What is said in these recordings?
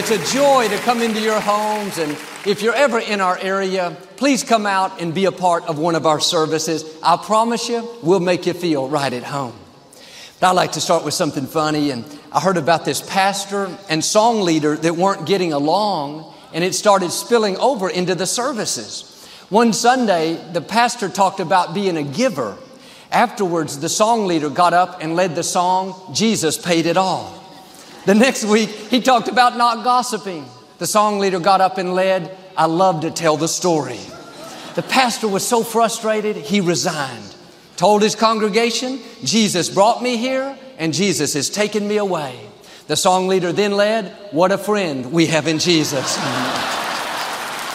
It's a joy to come into your homes. And if you're ever in our area, please come out and be a part of one of our services. I promise you, we'll make you feel right at home. But I like to start with something funny. And I heard about this pastor and song leader that weren't getting along, and it started spilling over into the services. One Sunday, the pastor talked about being a giver. Afterwards, the song leader got up and led the song, Jesus Paid It All. The next week, he talked about not gossiping. The song leader got up and led, I love to tell the story. The pastor was so frustrated, he resigned. Told his congregation, Jesus brought me here and Jesus has taken me away. The song leader then led, What a friend we have in Jesus.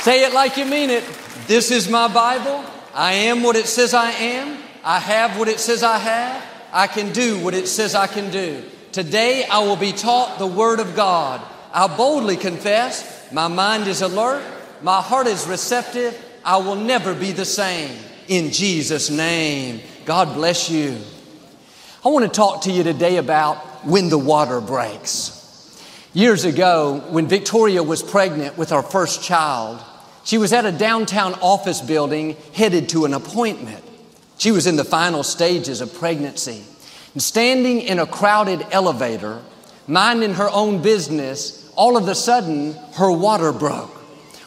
Say it like you mean it. This is my Bible. I am what it says I am. I have what it says I have. I can do what it says I can do. Today I will be taught the Word of God. I boldly confess, my mind is alert, my heart is receptive. I will never be the same. In Jesus' name, God bless you. I want to talk to you today about when the water breaks. Years ago, when Victoria was pregnant with our first child, she was at a downtown office building headed to an appointment. She was in the final stages of pregnancy. And standing in a crowded elevator, minding her own business, all of a sudden her water broke.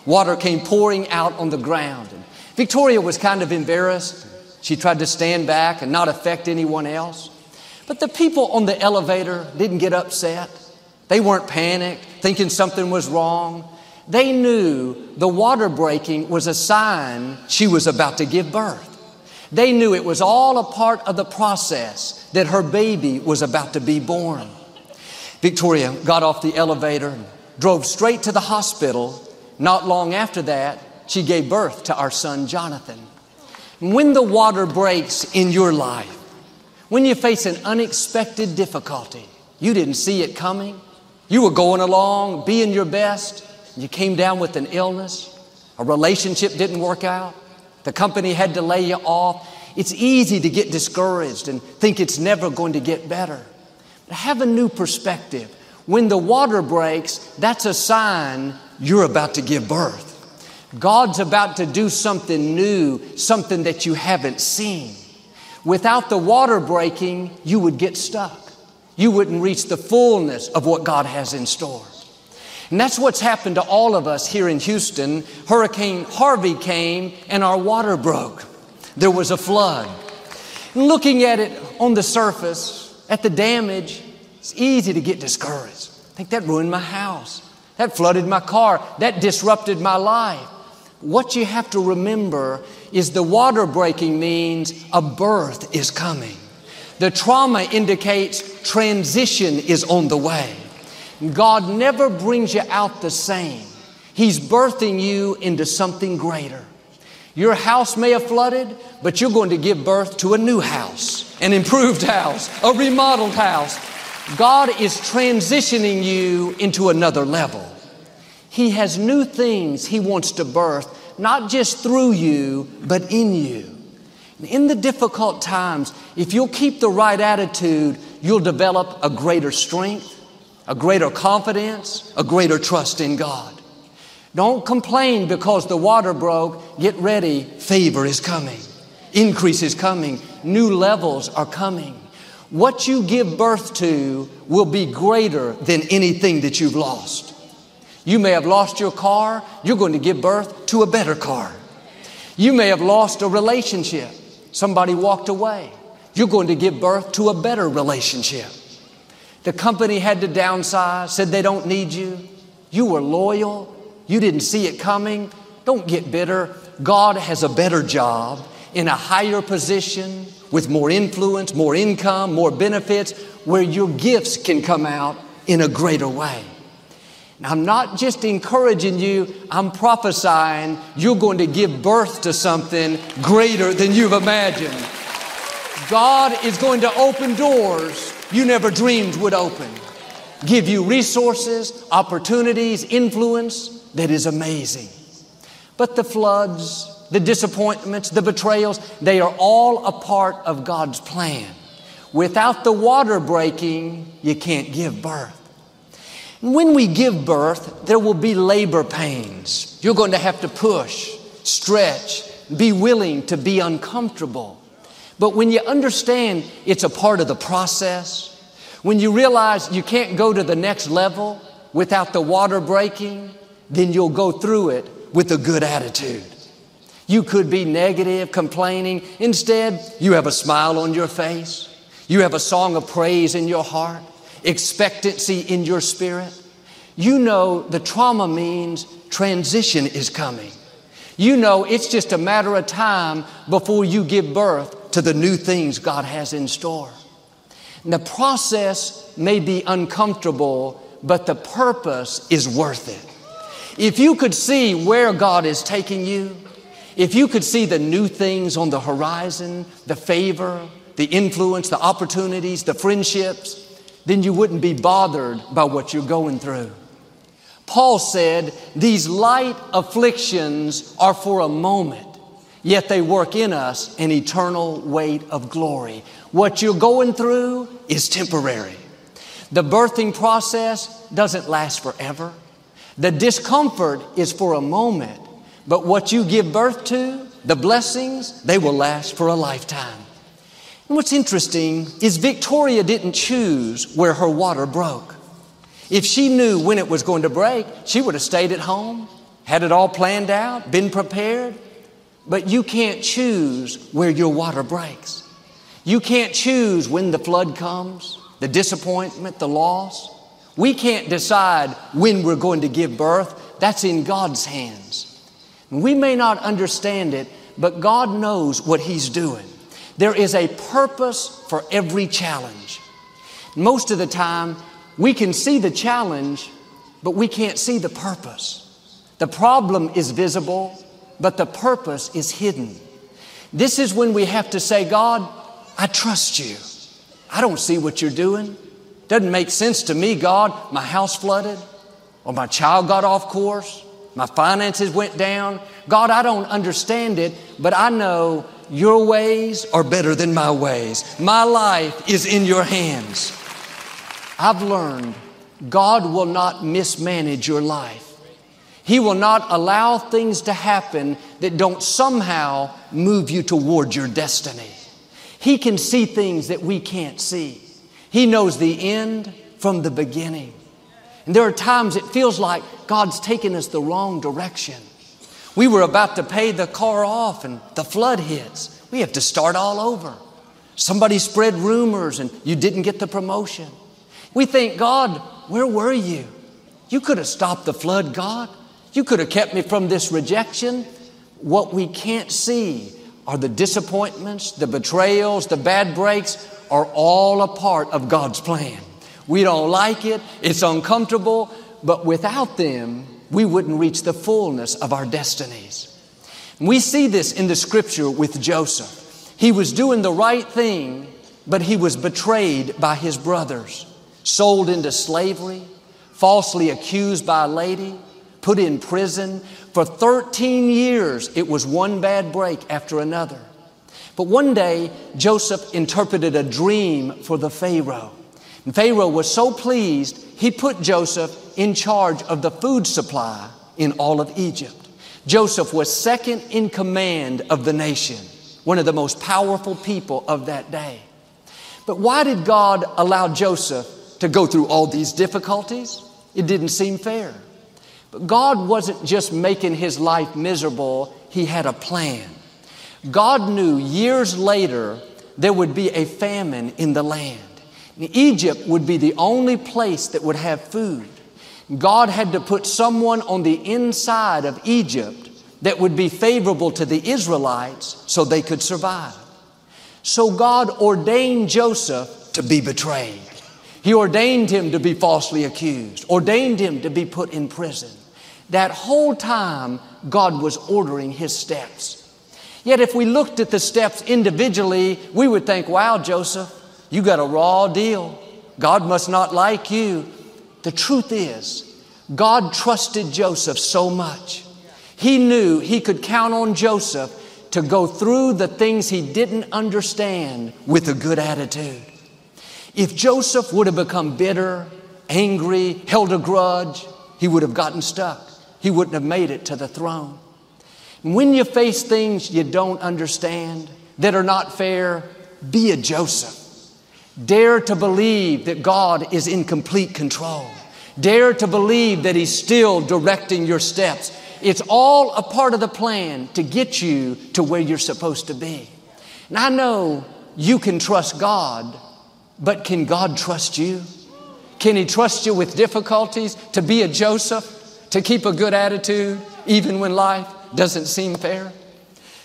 Water came pouring out on the ground. And Victoria was kind of embarrassed. She tried to stand back and not affect anyone else. But the people on the elevator didn't get upset. They weren't panicked, thinking something was wrong. They knew the water breaking was a sign she was about to give birth. They knew it was all a part of the process that her baby was about to be born. Victoria got off the elevator, drove straight to the hospital. Not long after that, she gave birth to our son Jonathan. When the water breaks in your life, when you face an unexpected difficulty, you didn't see it coming, you were going along, being your best, you came down with an illness, a relationship didn't work out, the company had to lay you off. It's easy to get discouraged and think it's never going to get better. But have a new perspective. When the water breaks, that's a sign you're about to give birth. God's about to do something new, something that you haven't seen. Without the water breaking, you would get stuck. You wouldn't reach the fullness of what God has in store. And that's what's happened to all of us here in Houston. Hurricane Harvey came and our water broke. There was a flood. Looking at it on the surface, at the damage, it's easy to get discouraged. I think that ruined my house. That flooded my car. That disrupted my life. What you have to remember is the water breaking means a birth is coming. The trauma indicates transition is on the way. God never brings you out the same. He's birthing you into something greater. Your house may have flooded, but you're going to give birth to a new house, an improved house, a remodeled house. God is transitioning you into another level. He has new things He wants to birth, not just through you, but in you. In the difficult times, if you'll keep the right attitude, you'll develop a greater strength, a greater confidence, a greater trust in God. Don't complain because the water broke. Get ready. Favor is coming. Increase is coming. New levels are coming. What you give birth to will be greater than anything that you've lost. You may have lost your car. You're going to give birth to a better car. You may have lost a relationship. Somebody walked away. You're going to give birth to a better relationship. The company had to downsize, said they don't need you. You were loyal. You didn't see it coming. Don't get bitter. God has a better job in a higher position with more influence, more income, more benefits, where your gifts can come out in a greater way. Now, I'm not just encouraging you, I'm prophesying you're going to give birth to something greater than you've imagined. God is going to open doors you never dreamed would open. Give you resources, opportunities, influence that is amazing. But the floods, the disappointments, the betrayals, they are all a part of God's plan. Without the water breaking, you can't give birth. When we give birth, there will be labor pains. You're going to have to push, stretch, be willing to be uncomfortable. But when you understand it's a part of the process, when you realize you can't go to the next level without the water breaking, then you'll go through it with a good attitude. You could be negative, complaining. Instead, you have a smile on your face. You have a song of praise in your heart, expectancy in your spirit. You know the trauma means transition is coming. You know it's just a matter of time before you give birth to the new things God has in store. And the process may be uncomfortable, but the purpose is worth it. If you could see where God is taking you, if you could see the new things on the horizon, the favor, the influence, the opportunities, the friendships, then you wouldn't be bothered by what you're going through. Paul said, These light afflictions are for a moment, yet they work in us an eternal weight of glory. What you're going through is temporary. The birthing process doesn't last forever. The discomfort is for a moment, but what you give birth to, the blessings, they will last for a lifetime. And what's interesting is Victoria didn't choose where her water broke. If she knew when it was going to break, she would have stayed at home, had it all planned out, been prepared. But you can't choose where your water breaks. You can't choose when the flood comes, the disappointment, the loss. We can't decide when we're going to give birth. That's in God's hands. We may not understand it, but God knows what He's doing. There is a purpose for every challenge. Most of the time, we can see the challenge, but we can't see the purpose. The problem is visible, but the purpose is hidden. This is when we have to say, God, I trust you. I don't see what you're doing. Doesn't make sense to me, God. My house flooded, or my child got off course, my finances went down. God, I don't understand it, but I know your ways are better than my ways. My life is in your hands. I've learned God will not mismanage your life. He will not allow things to happen that don't somehow move you toward your destiny. He can see things that we can't see. He knows the end from the beginning. And there are times it feels like God's taken us the wrong direction. We were about to pay the car off and the flood hits. We have to start all over. Somebody spread rumors and you didn't get the promotion. We think, God, where were you? You could have stopped the flood, God. You could have kept me from this rejection. What we can't see are the disappointments, the betrayals, the bad breaks are all a part of God's plan. We don't like it, it's uncomfortable, but without them, we wouldn't reach the fullness of our destinies. We see this in the scripture with Joseph. He was doing the right thing, but he was betrayed by his brothers, sold into slavery, falsely accused by a lady, put in prison. For 13 years, it was one bad break after another. But one day, Joseph interpreted a dream for the Pharaoh. And Pharaoh was so pleased, he put Joseph in charge of the food supply in all of Egypt. Joseph was second in command of the nation, one of the most powerful people of that day. But why did God allow Joseph to go through all these difficulties? It didn't seem fair. But God wasn't just making his life miserable, he had a plan. God knew years later there would be a famine in the land. Egypt would be the only place that would have food. God had to put someone on the inside of Egypt that would be favorable to the Israelites so they could survive. So God ordained Joseph to be betrayed. He ordained him to be falsely accused, ordained him to be put in prison. That whole time, God was ordering his steps. Yet, if we looked at the steps individually, we would think, wow, Joseph, you got a raw deal. God must not like you. The truth is, God trusted Joseph so much. He knew he could count on Joseph to go through the things he didn't understand with a good attitude. If Joseph would have become bitter, angry, held a grudge, he would have gotten stuck. He wouldn't have made it to the throne. When you face things you don't understand, that are not fair, be a Joseph. Dare to believe that God is in complete control. Dare to believe that He's still directing your steps. It's all a part of the plan to get you to where you're supposed to be. And I know you can trust God, but can God trust you? Can He trust you with difficulties to be a Joseph, to keep a good attitude, even when life doesn't seem fair?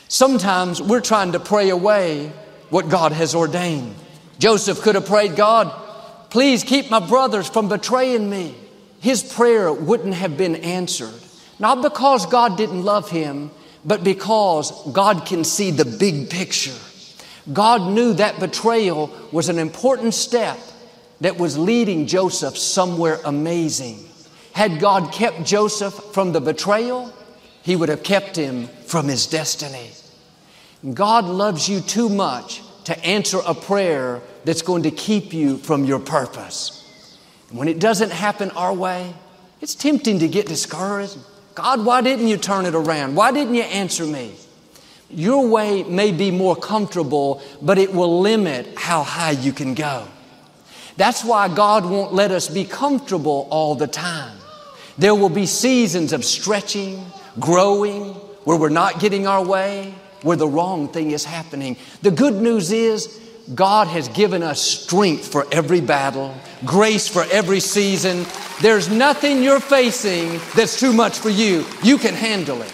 Sometimes we're trying to pray away what God has ordained. Joseph could have prayed, God, please keep my brothers from betraying me. His prayer wouldn't have been answered. Not because God didn't love him, but because God can see the big picture. God knew that betrayal was an important step that was leading Joseph somewhere amazing. Had God kept Joseph from the betrayal, he would have kept him from his destiny. God loves you too much to answer a prayer that's going to keep you from your purpose. When it doesn't happen our way, it's tempting to get discouraged. God, why didn't you turn it around? Why didn't you answer me? Your way may be more comfortable, but it will limit how high you can go. That's why God won't let us be comfortable all the time. There will be seasons of stretching, growing, where we're not getting our way, where the wrong thing is happening. The good news is God has given us strength for every battle, grace for every season. There's nothing you're facing that's too much for you. You can handle it.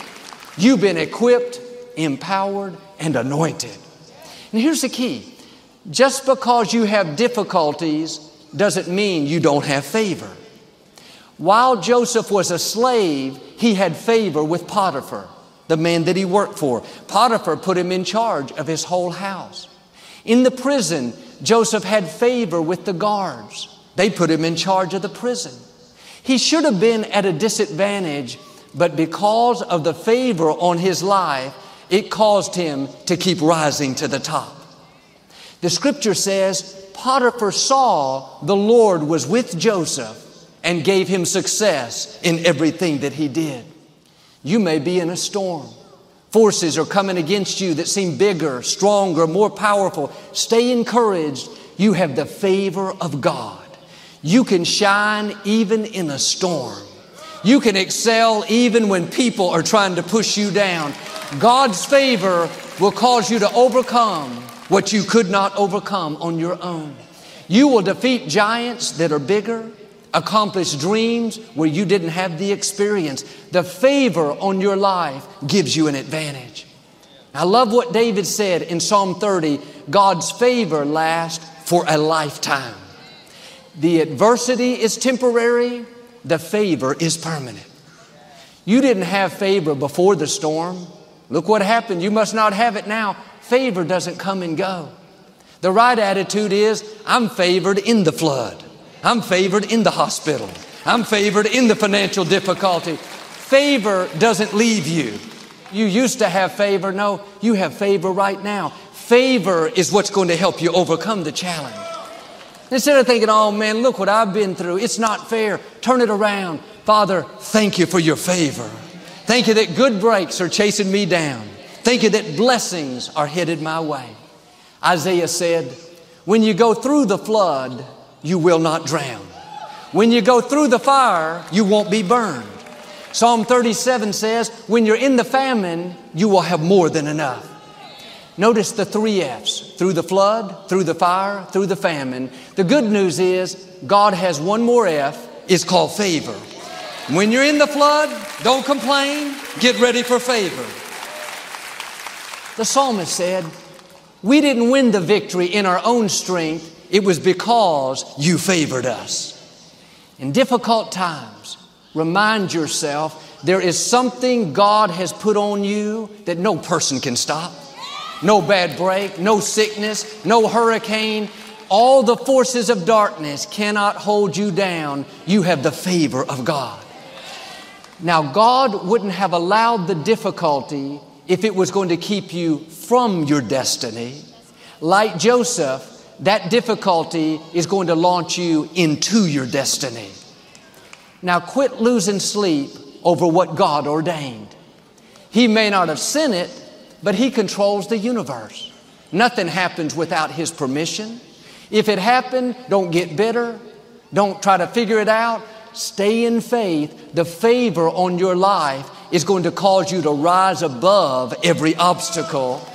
You've been equipped, empowered, and anointed. And here's the key just because you have difficulties doesn't mean you don't have favor. While Joseph was a slave, he had favor with Potiphar the man that he worked for. Potiphar put him in charge of his whole house. In the prison, Joseph had favor with the guards. They put him in charge of the prison. He should have been at a disadvantage, but because of the favor on his life, it caused him to keep rising to the top. The scripture says Potiphar saw the Lord was with Joseph and gave him success in everything that he did. You may be in a storm. Forces are coming against you that seem bigger, stronger, more powerful. Stay encouraged. You have the favor of God. You can shine even in a storm. You can excel even when people are trying to push you down. God's favor will cause you to overcome what you could not overcome on your own. You will defeat giants that are bigger accomplish dreams where you didn't have the experience. The favor on your life gives you an advantage. I love what David said in Psalm 30 God's favor lasts for a lifetime. The adversity is temporary, the favor is permanent. You didn't have favor before the storm. Look what happened. You must not have it now. Favor doesn't come and go. The right attitude is I'm favored in the flood. I'm favored in the hospital. I'm favored in the financial difficulty. Favor doesn't leave you. You used to have favor. No, you have favor right now. Favor is what's going to help you overcome the challenge. Instead of thinking, oh man, look what I've been through. It's not fair. Turn it around. Father, thank you for your favor. Thank you that good breaks are chasing me down. Thank you that blessings are headed my way. Isaiah said, when you go through the flood, you will not drown. When you go through the fire, you won't be burned. Psalm 37 says, when you're in the famine, you will have more than enough. Notice the three F's through the flood, through the fire, through the famine. The good news is God has one more F, it's called favor. When you're in the flood, don't complain, get ready for favor. The psalmist said, We didn't win the victory in our own strength, it was because you favored us. In difficult times, remind yourself there is something God has put on you that no person can stop. No bad break, no sickness, no hurricane. All the forces of darkness cannot hold you down. You have the favor of God. Now, God wouldn't have allowed the difficulty if it was going to keep you from your destiny. Like Joseph, that difficulty is going to launch you into your destiny. Now quit losing sleep over what God ordained. He may not have sent it, but He controls the universe. Nothing happens without His permission. If it happened, don't get bitter. Don't try to figure it out. Stay in faith. The favor on your life is going to cause you to rise above every obstacle.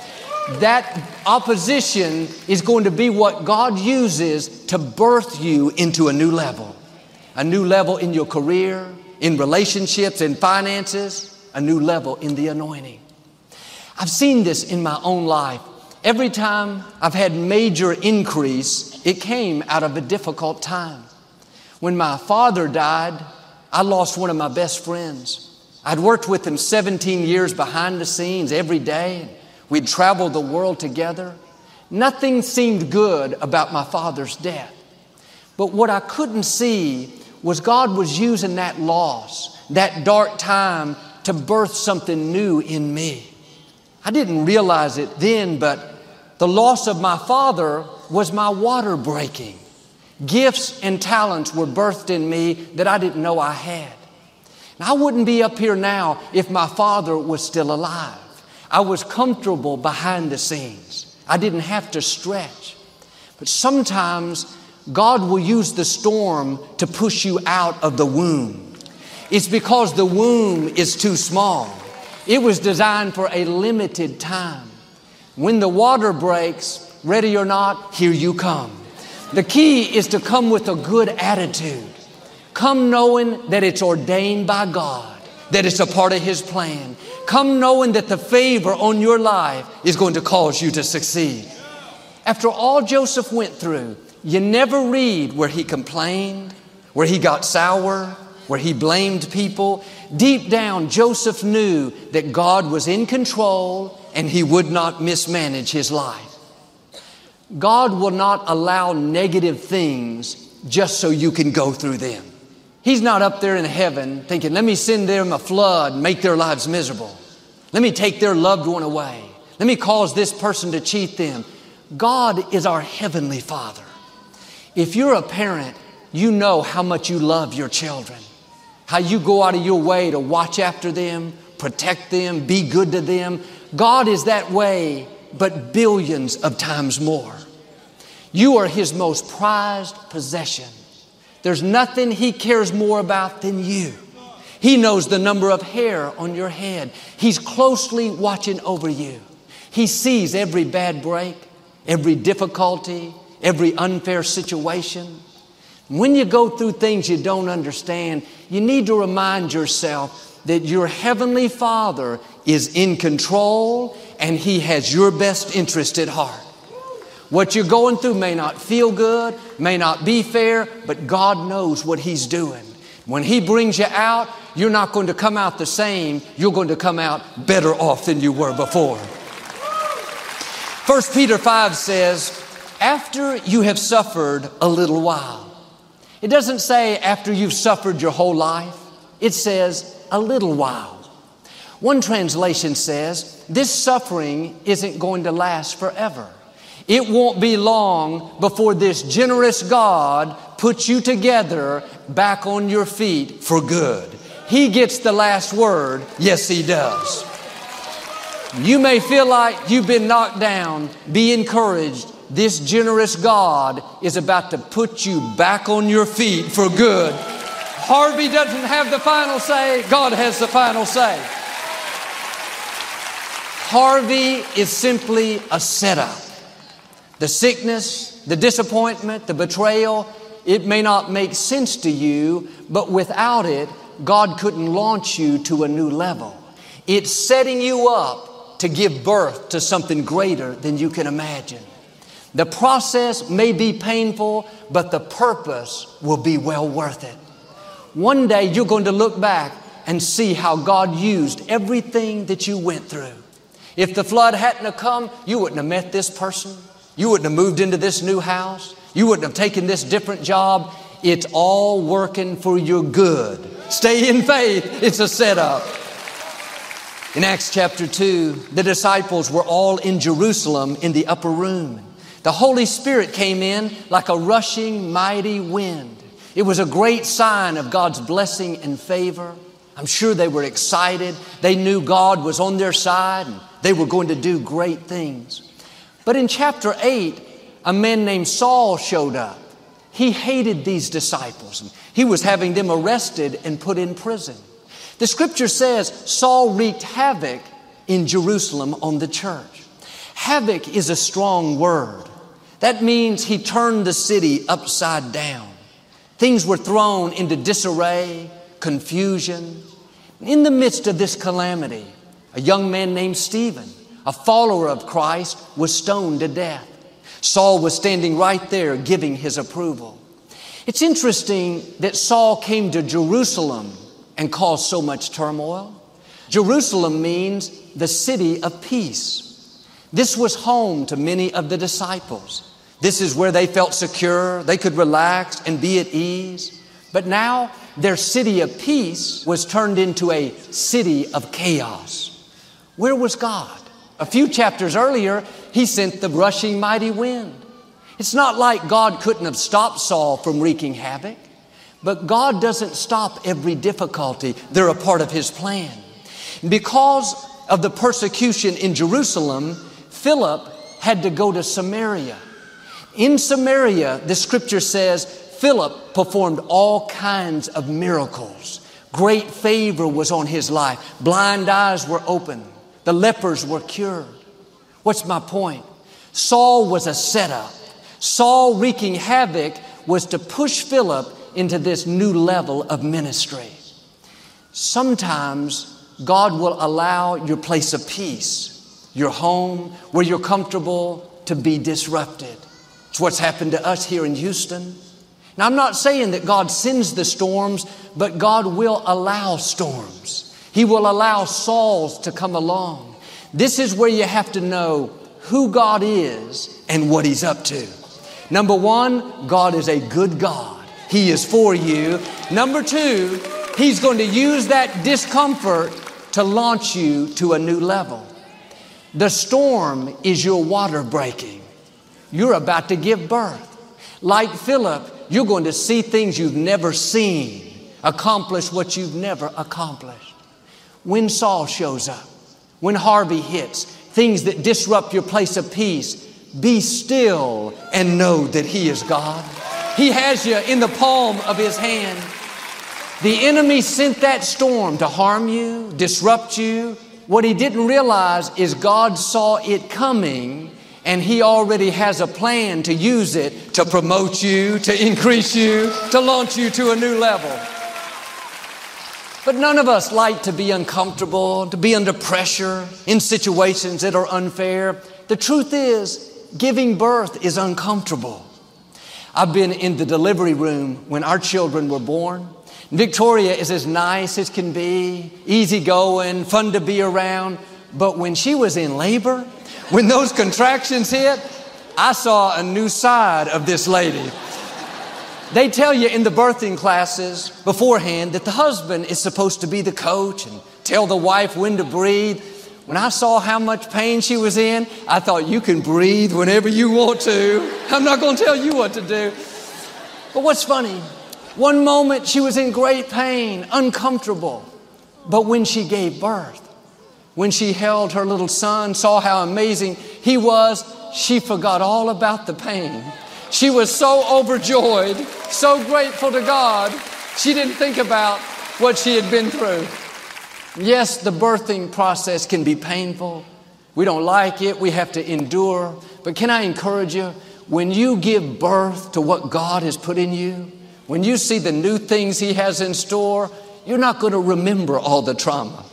That opposition is going to be what God uses to birth you into a new level. A new level in your career, in relationships, in finances, a new level in the anointing. I've seen this in my own life. Every time I've had major increase, it came out of a difficult time. When my father died, I lost one of my best friends. I'd worked with him 17 years behind the scenes every day. We'd traveled the world together. Nothing seemed good about my father's death. But what I couldn't see was God was using that loss, that dark time, to birth something new in me. I didn't realize it then, but the loss of my father was my water breaking. Gifts and talents were birthed in me that I didn't know I had. Now, I wouldn't be up here now if my father was still alive. I was comfortable behind the scenes. I didn't have to stretch. But sometimes God will use the storm to push you out of the womb. It's because the womb is too small. It was designed for a limited time. When the water breaks, ready or not, here you come. The key is to come with a good attitude. Come knowing that it's ordained by God, that it's a part of His plan. Come knowing that the favor on your life is going to cause you to succeed. After all Joseph went through, you never read where he complained, where he got sour, where he blamed people. Deep down, Joseph knew that God was in control and he would not mismanage his life. God will not allow negative things just so you can go through them. He's not up there in heaven thinking, let me send them a flood make their lives miserable. Let me take their loved one away. Let me cause this person to cheat them. God is our heavenly Father. If you're a parent, you know how much you love your children, how you go out of your way to watch after them, protect them, be good to them. God is that way, but billions of times more. You are His most prized possession. There's nothing He cares more about than you. He knows the number of hair on your head. He's closely watching over you. He sees every bad break, every difficulty, every unfair situation. When you go through things you don't understand, you need to remind yourself that your Heavenly Father is in control and He has your best interest at heart. What you're going through may not feel good, may not be fair, but God knows what He's doing. When He brings you out, you're not going to come out the same, you're going to come out better off than you were before. 1 Peter 5 says, after you have suffered a little while. It doesn't say after you've suffered your whole life, it says a little while. One translation says, This suffering isn't going to last forever. It won't be long before this generous God puts you together back on your feet for good. He gets the last word. Yes, He does. You may feel like you've been knocked down. Be encouraged this generous God is about to put you back on your feet for good. Harvey doesn't have the final say, God has the final say. Harvey is simply a setup. The sickness, the disappointment, the betrayal, it may not make sense to you, but without it, God couldn't launch you to a new level. It's setting you up to give birth to something greater than you can imagine. The process may be painful, but the purpose will be well worth it. One day you're going to look back and see how God used everything that you went through. If the flood hadn't have come, you wouldn't have met this person. You wouldn't have moved into this new house. You wouldn't have taken this different job. It's all working for your good. Stay in faith. It's a setup. In Acts chapter 2, the disciples were all in Jerusalem in the upper room. the Holy Spirit came in like a rushing, mighty wind. It was a great sign of God's blessing and favor. I'm sure they were excited. They knew God was on their side and they were going to do great things. But in chapter 8, a man named Saul showed up. He hated these disciples. He was having them arrested and put in prison. The scripture says Saul wreaked havoc in Jerusalem on the church. Havoc is a strong word. That means he turned the city upside down. Things were thrown into disarray, confusion. In the midst of this calamity, a young man named Stephen, a follower of Christ, was stoned to death. Saul was standing right there giving his approval. It's interesting that Saul came to Jerusalem and caused so much turmoil. Jerusalem means the city of peace. This was home to many of the disciples. This is where they felt secure, they could relax and be at ease. But now their city of peace was turned into a city of chaos. Where was God? A few chapters earlier, he sent the rushing mighty wind. It's not like God couldn't have stopped Saul from wreaking havoc, but God doesn't stop every difficulty. They're a part of his plan. Because of the persecution in Jerusalem, Philip had to go to Samaria. In Samaria, the scripture says, Philip performed all kinds of miracles. Great favor was on his life. Blind eyes were opened. The lepers were cured. What's my point? Saul was a setup. Saul wreaking havoc was to push Philip into this new level of ministry. Sometimes God will allow your place of peace, your home, where you're comfortable, to be disrupted. It's what's happened to us here in Houston. Now, I'm not saying that God sends the storms, but God will allow storms. He will allow Sauls to come along. This is where you have to know who God is and what He's up to. Number one, God is a good God. He is for you. Number two, He's going to use that discomfort to launch you to a new level. The storm is your water breaking. You're about to give birth. Like Philip, you're going to see things you've never seen, accomplish what you've never accomplished. When Saul shows up, when Harvey hits, things that disrupt your place of peace, be still and know that He is God. He has you in the palm of His hand. The enemy sent that storm to harm you, disrupt you. What he didn't realize is God saw it coming and He already has a plan to use it to promote you, to increase you, to launch you to a new level. But none of us like to be uncomfortable, to be under pressure in situations that are unfair. The truth is, giving birth is uncomfortable. I've been in the delivery room when our children were born. Victoria is as nice as can be, easygoing, fun to be around. But when she was in labor, when those contractions hit, I saw a new side of this lady. They tell you in the birthing classes beforehand that the husband is supposed to be the coach and tell the wife when to breathe. When I saw how much pain she was in, I thought you can breathe whenever you want to. I'm not going to tell you what to do. But what's funny, one moment she was in great pain, uncomfortable. But when she gave birth, when she held her little son, saw how amazing he was, she forgot all about the pain. She was so overjoyed, so grateful to God, she didn't think about what she had been through. Yes, the birthing process can be painful. We don't like it, we have to endure. But can I encourage you? When you give birth to what God has put in you, when you see the new things He has in store, you're not going to remember all the trauma.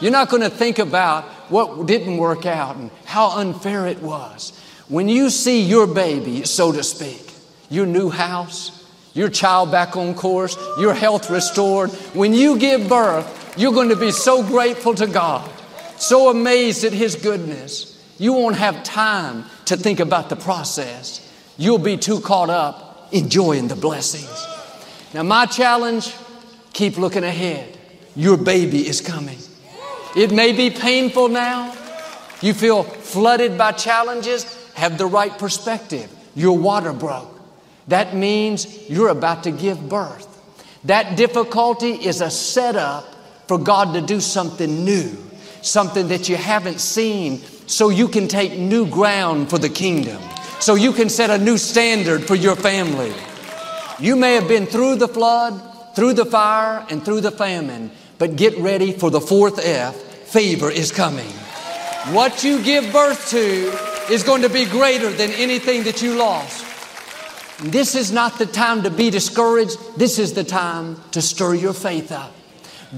You're not going to think about what didn't work out and how unfair it was. When you see your baby, so to speak, your new house, your child back on course, your health restored, when you give birth, you're going to be so grateful to God, so amazed at His goodness. You won't have time to think about the process. You'll be too caught up enjoying the blessings. Now, my challenge keep looking ahead. Your baby is coming. It may be painful now. You feel flooded by challenges. Have the right perspective. Your water broke. That means you're about to give birth. That difficulty is a setup for God to do something new, something that you haven't seen, so you can take new ground for the kingdom, so you can set a new standard for your family. You may have been through the flood, through the fire, and through the famine, but get ready for the fourth F favor is coming. What you give birth to is going to be greater than anything that you lost. This is not the time to be discouraged. This is the time to stir your faith up.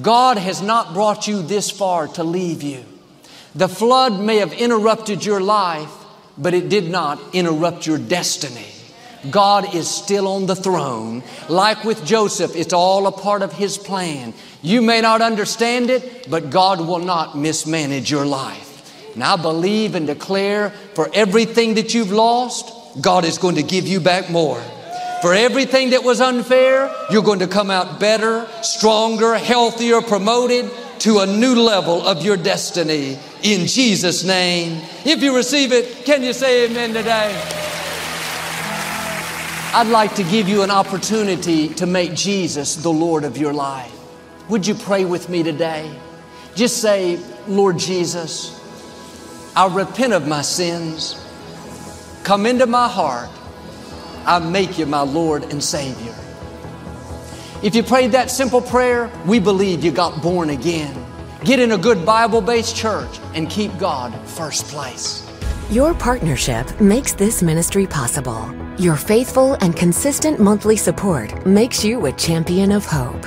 God has not brought you this far to leave you. The flood may have interrupted your life, but it did not interrupt your destiny. God is still on the throne. Like with Joseph, it's all a part of His plan. You may not understand it, but God will not mismanage your life. And I believe and declare for everything that you've lost, God is going to give you back more. For everything that was unfair, you're going to come out better, stronger, healthier, promoted to a new level of your destiny in Jesus' name. If you receive it, can you say amen today? I'd like to give you an opportunity to make Jesus the Lord of your life. Would you pray with me today? Just say, Lord Jesus, I repent of my sins. Come into my heart. I make you my Lord and Savior. If you prayed that simple prayer, we believe you got born again. Get in a good Bible based church and keep God first place. Your partnership makes this ministry possible. Your faithful and consistent monthly support makes you a champion of hope.